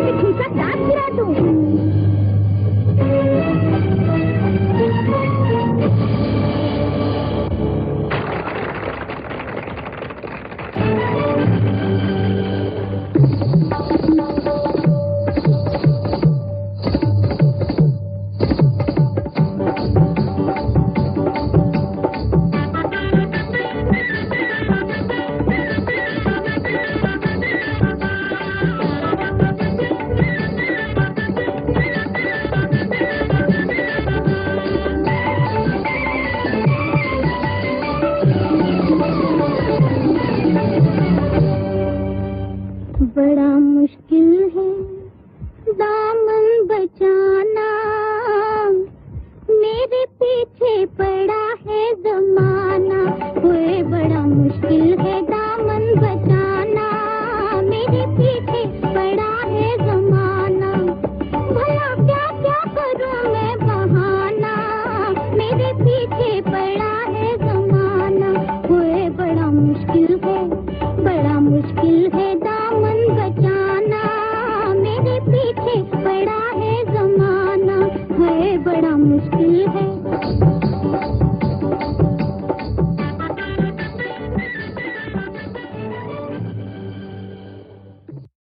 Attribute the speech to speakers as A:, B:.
A: और ठीक ठाक डांस गिरा दूँ
B: बड़ा मुश्किल है। दामन बचाना। मेरे पीछे पड़ा है जमाना। कोई बड़ा मुश्किल है दामन बचाना। मेरे पीछे पड़ा है जमाना। भला क्या क्या करूँ मैं बहाना? मेरे पीछे पड़ा पीछे पड़ा है जमाना है बड़ा मुश्किल है